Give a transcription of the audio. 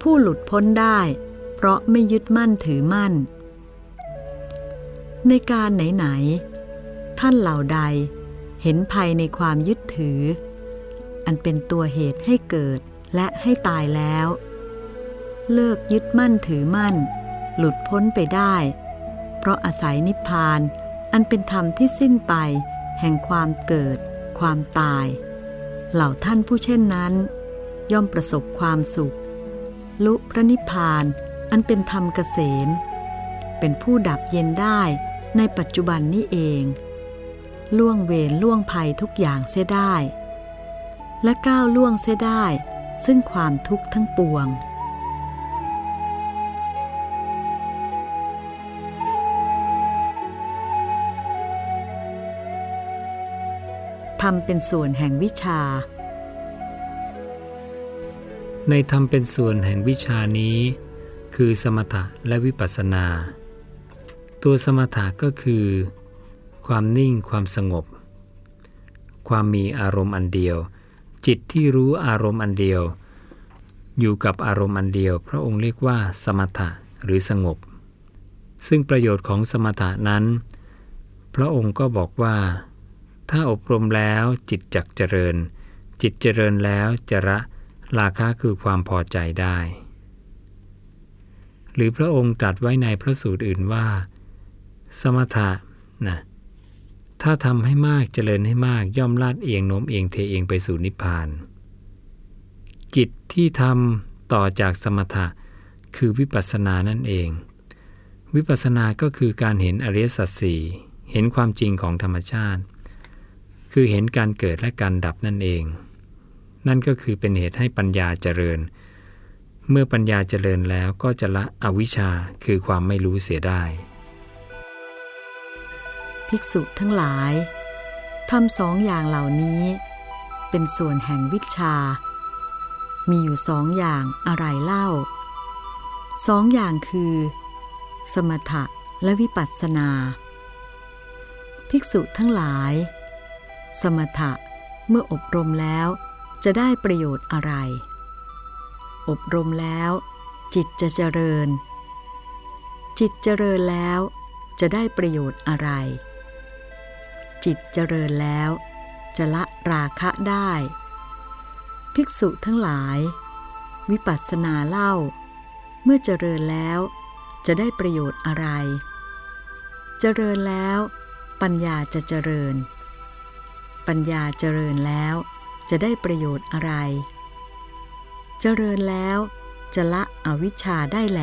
ผู้หลุดพ้นได้ เพราะไม่ยึดมั่นถือมั่น ในการไหนๆท่านเหล่าใดเห็นภัยในความยึดถือ อันเป็นตัวเหตุให้เกิดและให้ตายแล้ว เลิกยึดมั่นถือมั่น หลุดพ้นไปได้ เพราะอาศัยนิพพานอันเป็นธรรมที่สิ้นไป แห่งความเกิด ความตาย เหล่าท่านผู้เช่นนั้น ย่อมประสบความสุข ลุพระนิพพาน อันเป็นธรรมเกษม เป็นผู้ดับเย็นได้ในปัจจุบันนี้เอง ล่วงเวรล่วงภัยทุกอย่างเสียได้ และก้าวล่วงเสียได้ ซึ่งความทุกข์ทั้งปวงทำเป็นส่วนแห่งวิชา ในธรรมเป็นส่วนแห่งวิชานี้ คือสมถะและวิปัสสนา ตัวสมถะก็คือ ความนิ่งความสงบ ความมีอารมณ์อันเดียว จิตที่รู้อารมณ์อันเดียว อยู่กับอารมณ์อันเดียว พระองค์เรียกว่า สมถะหรือสงบ ซึ่งประโยชน์ของสมถะนั้น พระองค์ก็บอกว่า ถ้าอบรมแล้วจิตจักเจริญ จิตเจริญแล้วจะระ ราคะคือความพอใจได้ หรือพระองค์ตรัสไว้ในพระสูตรอื่นว่า สมถะนะถ้าทำให้มากเจริญให้มากย่อมลาดเอียงโน้มเอียงเทเองไปสู่นิพพาน กิจที่ทำต่อจากสมถะคือวิปัสสนานั่นเอง วิปัสสนาก็คือการเห็นอริยสัจสี่เห็นความจริงของธรรมชาติ คือเห็นการเกิดและการดับนั่นเอง นั่นก็คือเป็นเหตุให้ปัญญาเจริญ เมื่อปัญญาเจริญแล้วก็จะละอวิชชาคือความไม่รู้เสียได้ ภิกษุทั้งหลายทำสองอย่างเหล่านี้ เป็นส่วนแห่งวิชา มีอยู่สองอย่างอะไรเล่าสองอย่างคือ สมถะและวิปัสสนา ภิกษุทั้งหลาย สมถะเมื่ออบรมแล้ว จะได้ประโยชน์อะไร อบรมแล้ว จิตจะเจริญ จิตเจริญแล้วจะได้ประโยชน์อะไร จิตเจริญแล้ว จะละราคะได้ ภิกษุทั้งหลาย วิปัสสนาเล่า เมื่อเจริญแล้ว จะได้ประโยชน์อะไร เจริญแล้ว ปัญญาจะเจริญ ปัญญาเจริญแล้ว จะได้ประโยชน์อะไร เจริญแล้วจะละอวิชชาได้แล